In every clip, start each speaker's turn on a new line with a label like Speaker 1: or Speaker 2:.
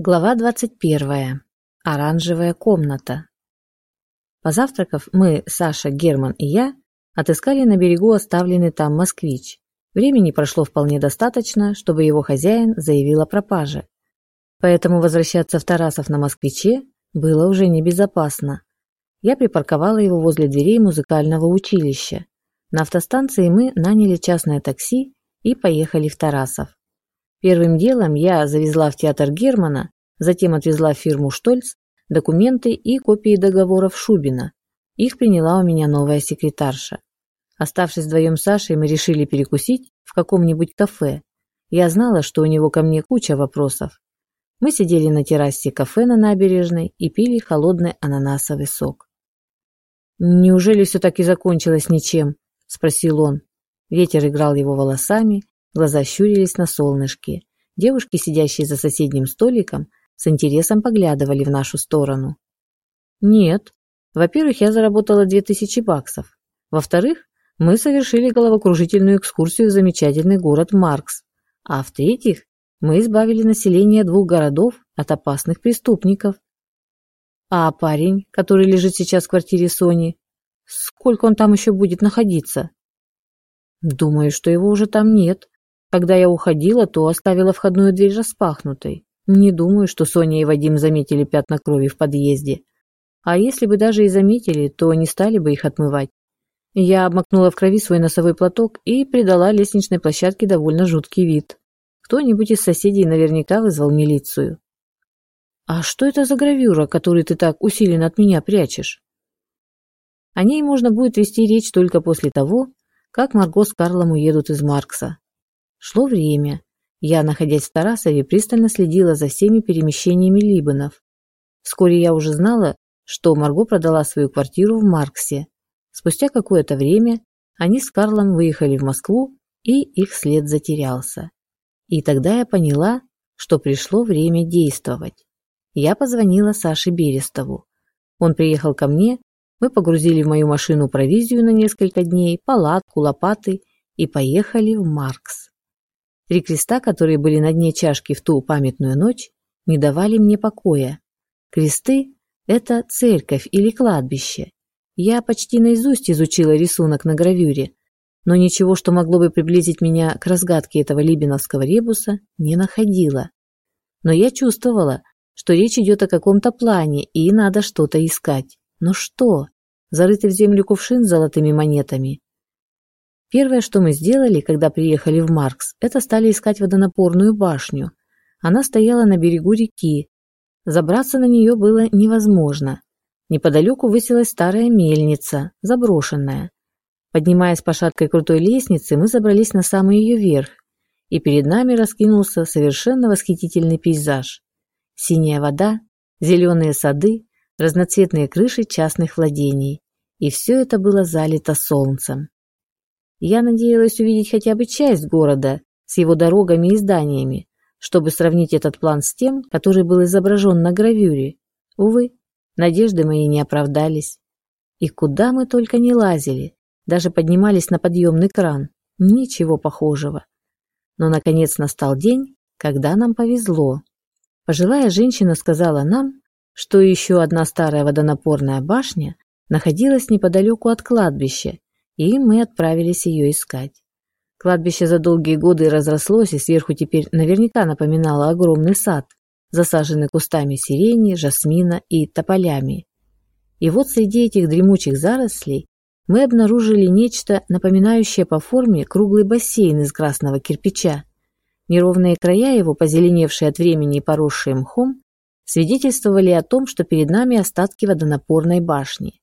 Speaker 1: Глава 21. Оранжевая комната. Позавтракав, мы, Саша, Герман и я, отыскали на берегу оставленный там москвич. Времени прошло вполне достаточно, чтобы его хозяин заявил о пропаже. Поэтому возвращаться в Тарасов на москвиче было уже небезопасно. Я припарковала его возле дверей музыкального училища. На автостанции мы наняли частное такси и поехали в Тарасов. Первым делом я завезла в театр Германа, затем отвезла в фирму Штольц документы и копии договоров Шубина. Их приняла у меня новая секретарша. Оставшись вдвоем с Сашей, мы решили перекусить в каком-нибудь кафе. Я знала, что у него ко мне куча вопросов. Мы сидели на террасе кафе на набережной и пили холодный ананасовый сок. «Неужели все так и закончилось ничем?» – спросил он. Ветер играл его волосами, Глаза щурились на солнышке. Девушки, сидящие за соседним столиком, с интересом поглядывали в нашу сторону. Нет. Во-первых, я заработала две тысячи баксов. Во-вторых, мы совершили головокружительную экскурсию в замечательный город Маркс. А в-третьих, мы избавили население двух городов от опасных преступников. А парень, который лежит сейчас в квартире Сони, сколько он там еще будет находиться? Думаю, что его уже там нет. Когда я уходила, то оставила входную дверь распахнутой. Не думаю, что Соня и Вадим заметили пятна крови в подъезде. А если бы даже и заметили, то не стали бы их отмывать. Я обмакнула в крови свой носовой платок и придала лестничной площадке довольно жуткий вид. Кто-нибудь из соседей наверняка вызвал милицию. «А что это за гравюра, которую ты так усиленно от меня прячешь?» О ней можно будет вести речь только после того, как Марго с Карлом уедут из Маркса. Шло время. Я, находясь в Тарасове, пристально следила за всеми перемещениями Либанов. Вскоре я уже знала, что Марго продала свою квартиру в Марксе. Спустя какое-то время они с Карлом выехали в Москву, и их след затерялся. И тогда я поняла, что пришло время действовать. Я позвонила Саше Берестову. Он приехал ко мне, мы погрузили в мою машину провизию на несколько дней, палатку, лопаты и поехали в Маркс. Три креста, которые были на дне чашки в ту памятную ночь, не давали мне покоя. Кресты – это церковь или кладбище. Я почти наизусть изучила рисунок на гравюре, но ничего, что могло бы приблизить меня к разгадке этого либиновского ребуса, не находила. Но я чувствовала, что речь идет о каком-то плане, и надо что-то искать. Но что? Зарытый в землю кувшин с золотыми монетами? Первое, что мы сделали, когда приехали в Маркс, это стали искать водонапорную башню. Она стояла на берегу реки. Забраться на нее было невозможно. Неподалеку высилась старая мельница, заброшенная. Поднимаясь по шаткой крутой лестнице, мы забрались на самый ее верх, и перед нами раскинулся совершенно восхитительный пейзаж. Синяя вода, зеленые сады, разноцветные крыши частных владений. И все это было залито солнцем. Я надеялась увидеть хотя бы часть города с его дорогами и зданиями, чтобы сравнить этот план с тем, который был изображен на гравюре. Увы, надежды мои не оправдались. И куда мы только не лазили, даже поднимались на подъемный кран. Ничего похожего. Но, наконец, настал день, когда нам повезло. Пожилая женщина сказала нам, что еще одна старая водонапорная башня находилась неподалеку от кладбища и мы отправились ее искать. Кладбище за долгие годы разрослось и сверху теперь наверняка напоминало огромный сад, засаженный кустами сирени, жасмина и тополями. И вот среди этих дремучих зарослей мы обнаружили нечто, напоминающее по форме круглый бассейн из красного кирпича. Неровные края его, позеленевшие от времени и поросшие мхом, свидетельствовали о том, что перед нами остатки водонапорной башни.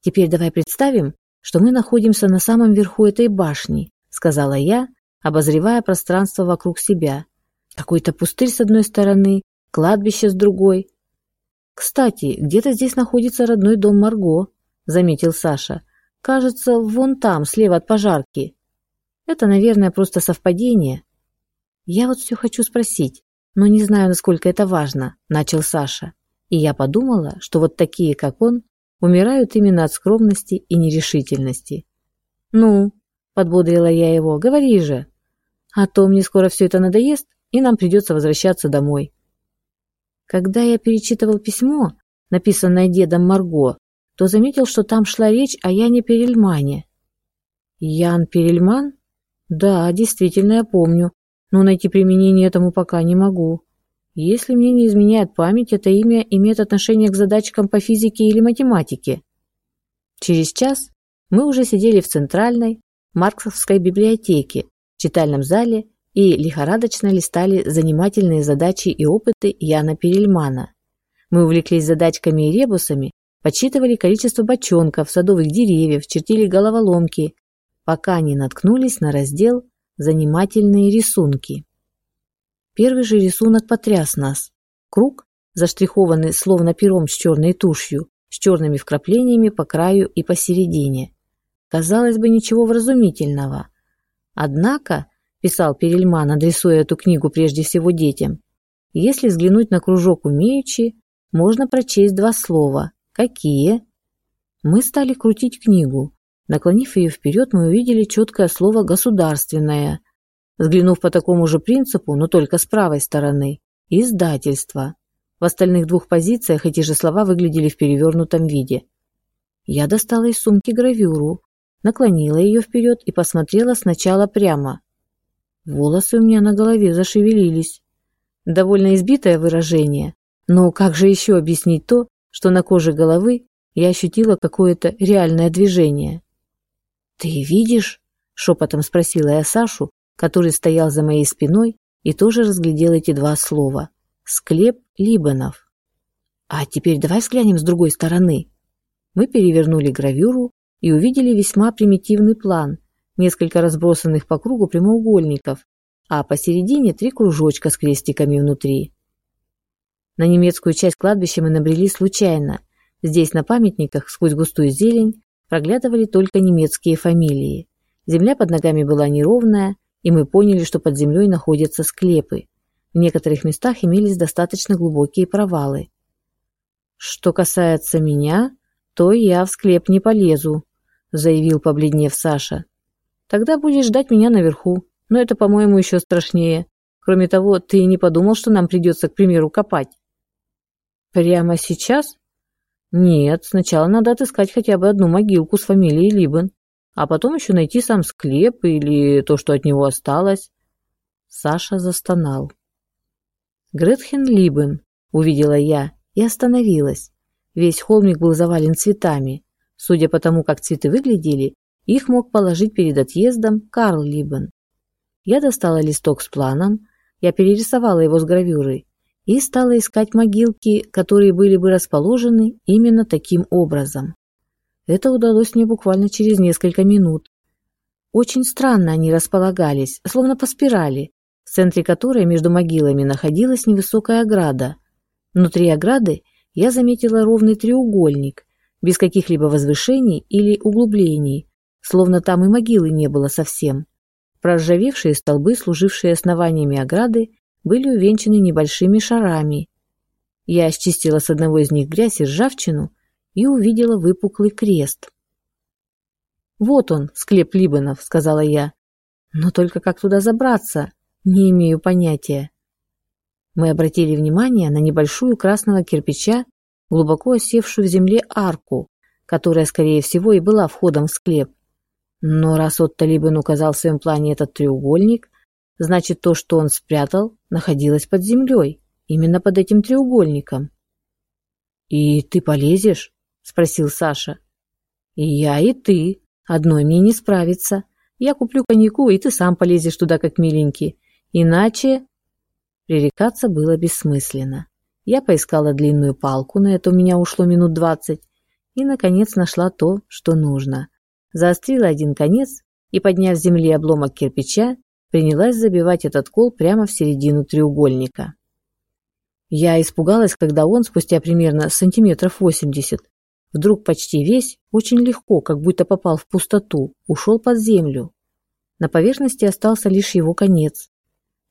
Speaker 1: Теперь давай представим, что мы находимся на самом верху этой башни, сказала я, обозревая пространство вокруг себя. Какой-то пустырь с одной стороны, кладбище с другой. Кстати, где-то здесь находится родной дом Марго, заметил Саша. Кажется, вон там, слева от пожарки. Это, наверное, просто совпадение. Я вот все хочу спросить, но не знаю, насколько это важно, начал Саша. И я подумала, что вот такие, как он, умирают именно от скромности и нерешительности. «Ну», — подбодрила я его, — «говори же». «А то мне скоро все это надоест, и нам придется возвращаться домой. Когда я перечитывал письмо, написанное дедом Марго, то заметил, что там шла речь о Яне Перельмане. Ян Перельман? Да, действительно, я помню, но найти применение этому пока не могу. Если мне не изменяет память, это имя имеет отношение к задачкам по физике или математике. Через час мы уже сидели в центральной Марксовской библиотеке, читальном зале и лихорадочно листали занимательные задачи и опыты Яна Перельмана. Мы увлеклись задачками и ребусами, подсчитывали количество бочонков, садовых деревьев, чертили головоломки, пока не наткнулись на раздел «Занимательные рисунки». Первый же рисунок потряс нас. Круг, заштрихованный словно пером с черной тушью, с черными вкраплениями по краю и посередине. Казалось бы, ничего вразумительного. Однако, писал Перельман, адресуя эту книгу прежде всего детям, если взглянуть на кружок умеючи, можно прочесть два слова. Какие? Мы стали крутить книгу. Наклонив ее вперед, мы увидели четкое слово «государственное», Взглянув по такому же принципу, но только с правой стороны, издательство. В остальных двух позициях эти же слова выглядели в перевернутом виде. Я достала из сумки гравюру, наклонила ее вперед и посмотрела сначала прямо. Волосы у меня на голове зашевелились. Довольно избитое выражение, но как же еще объяснить то, что на коже головы я ощутила какое-то реальное движение? «Ты видишь?» – шепотом спросила я Сашу, который стоял за моей спиной и тоже разглядел эти два слова. Склеп Либанов. А теперь давай взглянем с другой стороны. Мы перевернули гравюру и увидели весьма примитивный план, несколько разбросанных по кругу прямоугольников, а посередине три кружочка с крестиками внутри. На немецкую часть кладбища мы набрели случайно. Здесь на памятниках сквозь густую зелень проглядывали только немецкие фамилии. Земля под ногами была неровная, и мы поняли, что под землей находятся склепы. В некоторых местах имелись достаточно глубокие провалы. «Что касается меня, то я в склеп не полезу», — заявил, побледнев Саша. «Тогда будешь ждать меня наверху, но это, по-моему, еще страшнее. Кроме того, ты не подумал, что нам придется, к примеру, копать?» «Прямо сейчас?» «Нет, сначала надо отыскать хотя бы одну могилку с фамилией Либен а потом еще найти сам склеп или то, что от него осталось. Саша застонал. Гретхен Либен, увидела я и остановилась. Весь холмик был завален цветами. Судя по тому, как цветы выглядели, их мог положить перед отъездом Карл Либен. Я достала листок с планом, я перерисовала его с гравюрой и стала искать могилки, которые были бы расположены именно таким образом. Это удалось мне буквально через несколько минут. Очень странно они располагались, словно по спирали, в центре которой между могилами находилась невысокая ограда. Внутри ограды я заметила ровный треугольник, без каких-либо возвышений или углублений, словно там и могилы не было совсем. Проржавевшие столбы, служившие основаниями ограды, были увенчаны небольшими шарами. Я очистила с одного из них грязь и ржавчину и увидела выпуклый крест. «Вот он, склеп Либанов», — сказала я. «Но только как туда забраться? Не имею понятия». Мы обратили внимание на небольшую красного кирпича, глубоко осевшую в земле арку, которая, скорее всего, и была входом в склеп. Но раз Отто Либен указал в своем плане этот треугольник, значит, то, что он спрятал, находилось под землей, именно под этим треугольником. «И ты полезешь?» Спросил Саша. И я, и ты. Одной мне не справиться. Я куплю коньяку, и ты сам полезешь туда, как миленький. Иначе... Пререкаться было бессмысленно. Я поискала длинную палку, на это у меня ушло минут двадцать, и, наконец, нашла то, что нужно. Заострила один конец и, подняв с земли обломок кирпича, принялась забивать этот кол прямо в середину треугольника. Я испугалась, когда он, спустя примерно сантиметров восемьдесят, Вдруг почти весь, очень легко, как будто попал в пустоту, ушел под землю. На поверхности остался лишь его конец.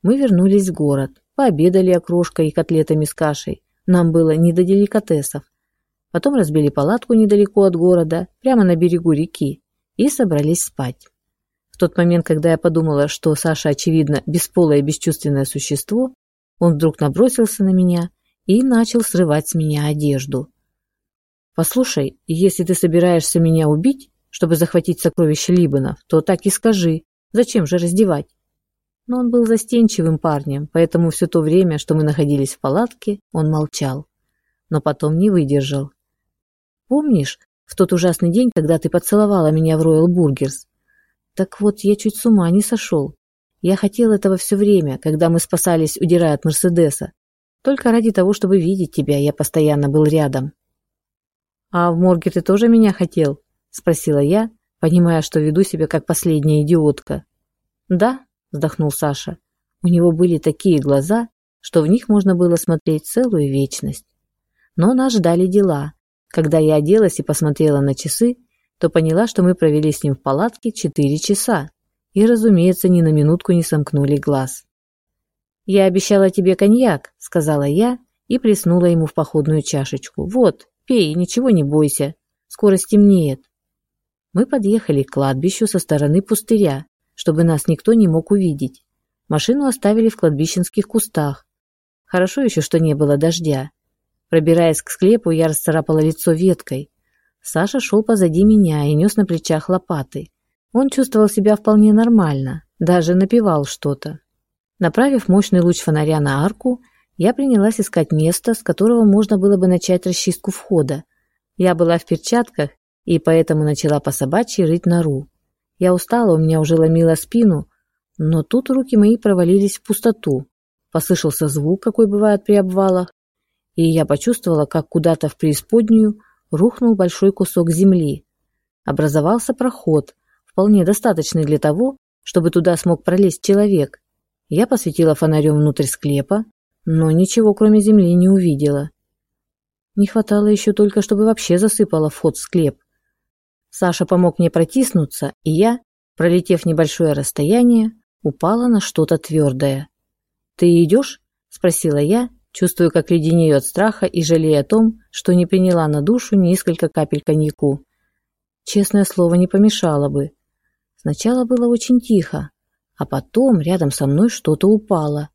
Speaker 1: Мы вернулись в город, пообедали окрошкой и котлетами с кашей. Нам было не до деликатесов. Потом разбили палатку недалеко от города, прямо на берегу реки, и собрались спать. В тот момент, когда я подумала, что Саша, очевидно, бесполое бесчувственное существо, он вдруг набросился на меня и начал срывать с меня одежду. «Послушай, если ты собираешься меня убить, чтобы захватить сокровища Либанов, то так и скажи, зачем же раздевать?» Но он был застенчивым парнем, поэтому все то время, что мы находились в палатке, он молчал. Но потом не выдержал. «Помнишь, в тот ужасный день, когда ты поцеловала меня в Royal Burgers? Так вот, я чуть с ума не сошел. Я хотел этого все время, когда мы спасались, удирая от Мерседеса. Только ради того, чтобы видеть тебя, я постоянно был рядом. «А в морге ты тоже меня хотел?» – спросила я, понимая, что веду себя как последняя идиотка. «Да», – вздохнул Саша. У него были такие глаза, что в них можно было смотреть целую вечность. Но нас ждали дела. Когда я оделась и посмотрела на часы, то поняла, что мы провели с ним в палатке четыре часа и, разумеется, ни на минутку не сомкнули глаз. «Я обещала тебе коньяк», — сказала я и плеснула ему в походную чашечку. «Вот, пей, ничего не бойся, скоро стемнеет». Мы подъехали к кладбищу со стороны пустыря, чтобы нас никто не мог увидеть. Машину оставили в кладбищенских кустах. Хорошо еще, что не было дождя. Пробираясь к склепу, я расцарапала лицо веткой. Саша шел позади меня и нес на плечах лопаты. Он чувствовал себя вполне нормально, даже напевал что-то. Направив мощный луч фонаря на арку, я принялась искать место, с которого можно было бы начать расчистку входа. Я была в перчатках и поэтому начала по собачьи рыть нору. Я устала, у меня уже ломило спину, но тут руки мои провалились в пустоту. Послышался звук, какой бывает при обвалах, и я почувствовала, как куда-то в преисподнюю рухнул большой кусок земли. Образовался проход, вполне достаточный для того, чтобы туда смог пролезть человек. Я посветила фонарем внутрь склепа, но ничего кроме земли не увидела. Не хватало еще только, чтобы вообще засыпала вход в склеп. Саша помог мне протиснуться, и я, пролетев небольшое расстояние, упала на что-то твердое. «Ты идешь?» – спросила я, чувствуя, как леденею от страха и жалея о том, что не приняла на душу несколько капель коньяку. Честное слово, не помешало бы. Сначала было очень тихо, а потом рядом со мной что-то упало.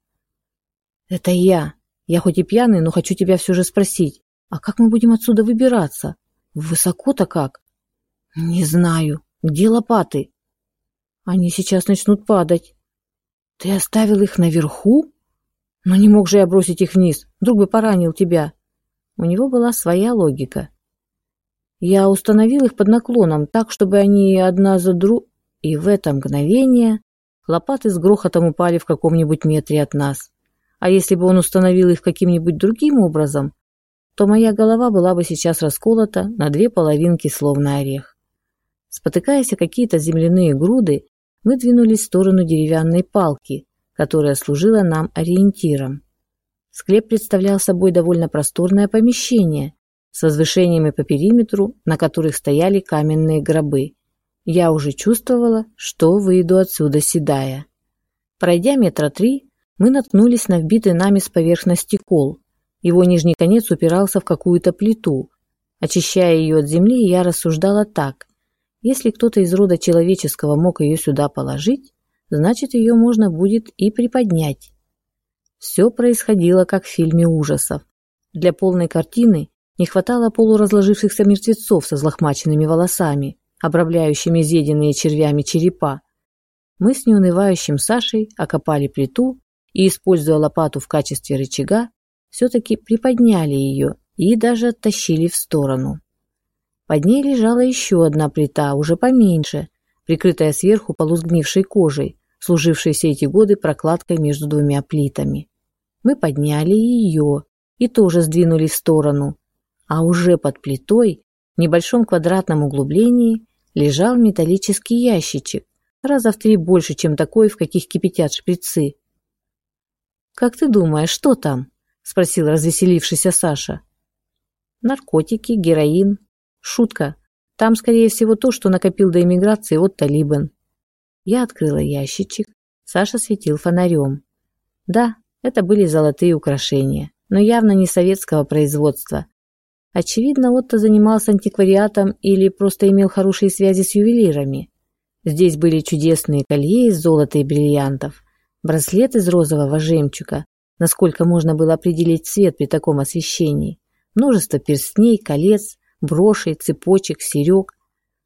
Speaker 1: «Это я. Я хоть и пьяный, но хочу тебя все же спросить, а как мы будем отсюда выбираться? Высоко-то как?» «Не знаю. Где лопаты?» «Они сейчас начнут падать». «Ты оставил их наверху?» Но не мог же я бросить их вниз, вдруг бы поранил тебя. У него была своя логика. Я установил их под наклоном, так, чтобы они одна за друг... И в это мгновение лопаты с грохотом упали в каком-нибудь метре от нас. А если бы он установил их каким-нибудь другим образом, то моя голова была бы сейчас расколота на две половинки, словно орех. Спотыкаясь о какие-то земляные груды, мы двинулись в сторону деревянной палки, которая служила нам ориентиром. Склеп представлял собой довольно просторное помещение с возвышениями по периметру, на которых стояли каменные гробы. Я уже чувствовала, что выйду отсюда седая. Пройдя метра три, мы наткнулись на вбитый нами с поверхности кол. Его нижний конец упирался в какую-то плиту. Очищая ее от земли, я рассуждала так. Если кто-то из рода человеческого мог ее сюда положить, значит, ее можно будет и приподнять. Все происходило, как в фильме ужасов. Для полной картины не хватало полуразложившихся мертвецов со злохмаченными волосами, обрамляющими изъеденные червями черепа. Мы с неунывающим Сашей окопали плиту и, используя лопату в качестве рычага, все-таки приподняли ее и даже оттащили в сторону. Под ней лежала еще одна плита, уже поменьше, прикрытая сверху полусгнившей кожей, служившей все эти годы прокладкой между двумя плитами. Мы подняли ее и тоже сдвинули в сторону, а уже под плитой, в небольшом квадратном углублении, лежал металлический ящичек, раза в три больше, чем такой, в каких кипятят шприцы. «Как ты думаешь, что там?» – спросил развеселившийся Саша. «Наркотики, героин. Шутка. Там, скорее всего, то, что накопил до эмиграции от Талибан. Я открыла ящичек. Саша светил фонарем. Да, это были золотые украшения, но явно не советского производства. Очевидно, Отто занимался антиквариатом или просто имел хорошие связи с ювелирами. Здесь были чудесные колье из золота и бриллиантов, браслет из розового жемчуга, насколько можно было определить цвет при таком освещении, множество перстней, колец, брошей, цепочек, серег.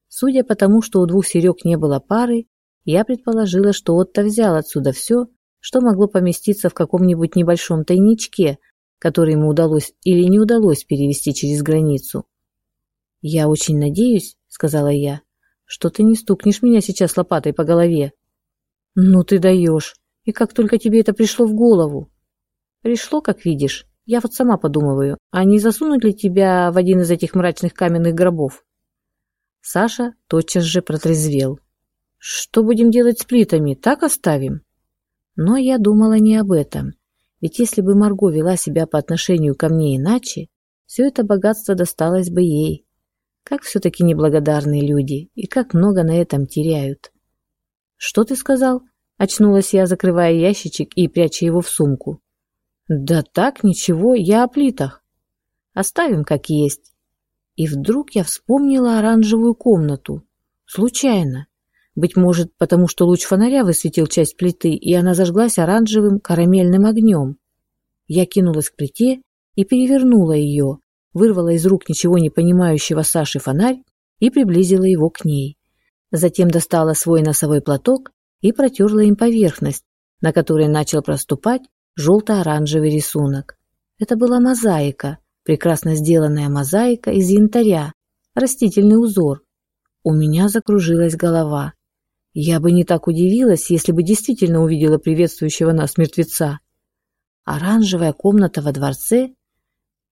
Speaker 1: Судя по тому, что у двух серег не было пары, я предположила, что Отто взял отсюда все, что могло поместиться в каком-нибудь небольшом тайничке, который ему удалось или не удалось перевести через границу. «Я очень надеюсь», — сказала я, — «что ты не стукнешь меня сейчас лопатой по голове». «Ну ты даешь! И как только тебе это пришло в голову?» «Пришло, как видишь. Я вот сама подумываю, а не засунуть ли тебя в один из этих мрачных каменных гробов?» Саша тотчас же протрезвел. «Что будем делать с плитами? Так оставим?» Но я думала не об этом. Ведь если бы Марго вела себя по отношению ко мне иначе, все это богатство досталось бы ей. Как все-таки неблагодарные люди, и как много на этом теряют. «Что ты сказал?» – очнулась я, закрывая ящичек и пряча его в сумку. «Да так, ничего, я о плитах. Оставим как есть». И вдруг я вспомнила оранжевую комнату. Случайно. Быть может, потому что луч фонаря высветил часть плиты, и она зажглась оранжевым карамельным огнем. Я кинулась к плите и перевернула ее, вырвала из рук ничего не понимающего Саши фонарь и приблизила его к ней. Затем достала свой носовой платок и протерла им поверхность, на которой начал проступать желто-оранжевый рисунок. Это была мозаика, прекрасно сделанная мозаика из янтаря, растительный узор. У меня закружилась голова. Я бы не так удивилась, если бы действительно увидела приветствующего нас мертвеца. Оранжевая комната во дворце?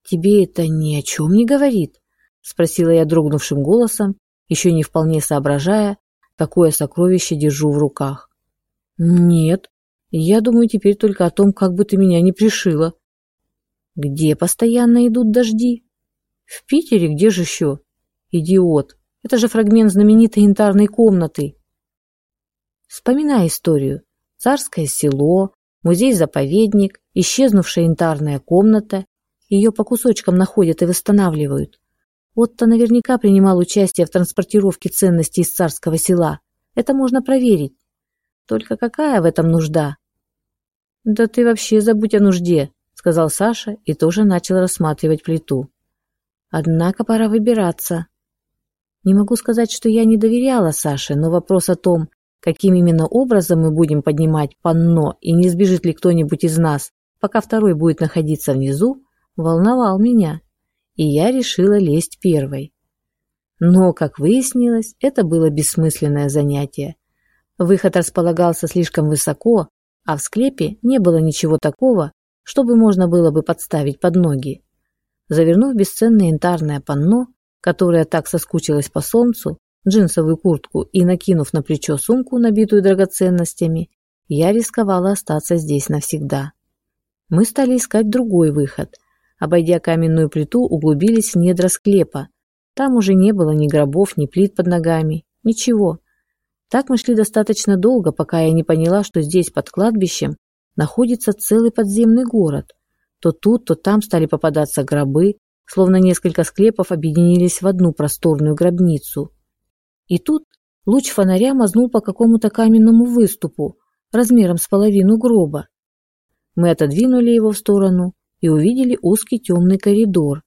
Speaker 1: Тебе это ни о чем не говорит? Спросила я дрогнувшим голосом, еще не вполне соображая, какое сокровище держу в руках. Нет, я думаю теперь только о том, как бы ты меня не пришила. Где постоянно идут дожди? В Питере, где же еще? Идиот, это же фрагмент знаменитой янтарной комнаты. Вспоминай историю. Царское село, музей-заповедник, исчезнувшая янтарная комната. Ее по кусочкам находят и восстанавливают. Отто наверняка принимал участие в транспортировке ценностей из царского села. Это можно проверить. Только какая в этом нужда? Да ты вообще забудь о нужде, сказал Саша и тоже начал рассматривать плиту. Однако пора выбираться. Не могу сказать, что я не доверяла Саше, но вопрос о том, каким именно образом мы будем поднимать панно и не сбежит ли кто-нибудь из нас, пока второй будет находиться внизу, волновал меня, и я решила лезть первой. Но, как выяснилось, это было бессмысленное занятие. Выход располагался слишком высоко, а в склепе не было ничего такого, чтобы можно было бы подставить под ноги. Завернув бесценное янтарное панно, которое так соскучилось по солнцу, джинсовую куртку и накинув на плечо сумку, набитую драгоценностями, я рисковала остаться здесь навсегда. Мы стали искать другой выход. Обойдя каменную плиту, углубились в недра склепа. Там уже не было ни гробов, ни плит под ногами, ничего. Так мы шли достаточно долго, пока я не поняла, что здесь, под кладбищем, находится целый подземный город. То тут, то там стали попадаться гробы, словно несколько склепов объединились в одну просторную гробницу. И тут луч фонаря мазнул по какому-то каменному выступу, размером с половину гроба. Мы отодвинули его в сторону и увидели узкий темный коридор.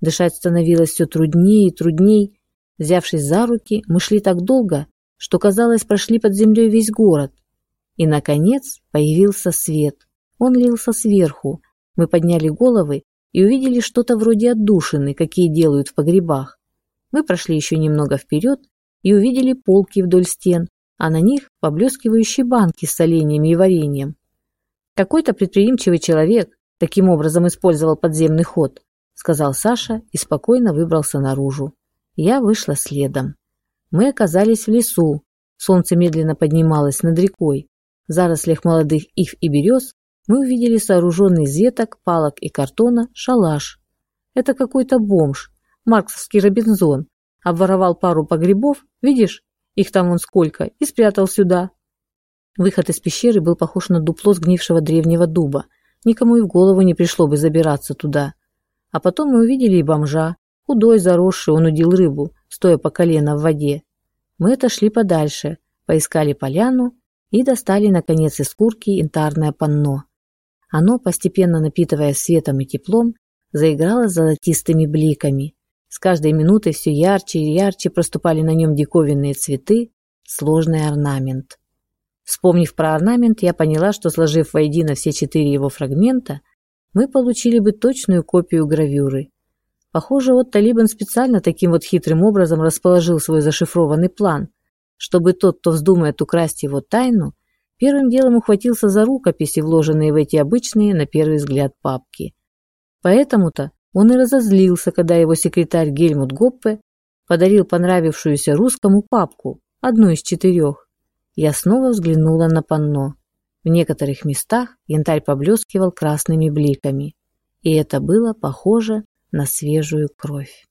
Speaker 1: Дышать становилось все труднее и труднее. Взявшись за руки, мы шли так долго, что, казалось, прошли под землей весь город. И, наконец, появился свет. Он лился сверху. Мы подняли головы и увидели что-то вроде отдушины, какие делают в погребах. Мы прошли еще немного вперед и увидели полки вдоль стен, а на них поблескивающие банки с соленьями и вареньем. Какой-то предприимчивый человек таким образом использовал подземный ход, сказал Саша и спокойно выбрался наружу. Я вышла следом. Мы оказались в лесу. Солнце медленно поднималось над рекой. В зарослях молодых ив и берез мы увидели сооруженный из веток, палок и картона шалаш. Это какой-то бомж, марксовский Робинзон, обворовал пару погребов, видишь, их там вон сколько, и спрятал сюда. Выход из пещеры был похож на дупло сгнившего древнего дуба. Никому и в голову не пришло бы забираться туда. А потом мы увидели и бомжа. Худой, заросший, он удил рыбу, стоя по колено в воде. Мы отошли подальше, поискали поляну и достали, наконец, из курки янтарное панно. Оно, постепенно напитываясь светом и теплом, заиграло золотистыми бликами. С каждой минутой все ярче и ярче проступали на нем диковинные цветы, сложный орнамент. Вспомнив про орнамент, я поняла, что, сложив воедино все четыре его фрагмента, мы получили бы точную копию гравюры. Похоже, вот Талибан специально таким вот хитрым образом расположил свой зашифрованный план, чтобы тот, кто вздумает украсть его тайну, первым делом ухватился за рукописи, вложенные в эти обычные, на первый взгляд, папки. Поэтому-то он и разозлился, когда его секретарь Гельмут Гоппе подарил понравившуюся русскому папку, одну из четырех. Я снова взглянула на панно. В некоторых местах янтарь поблескивал красными бликами, и это было похоже на свежую кровь.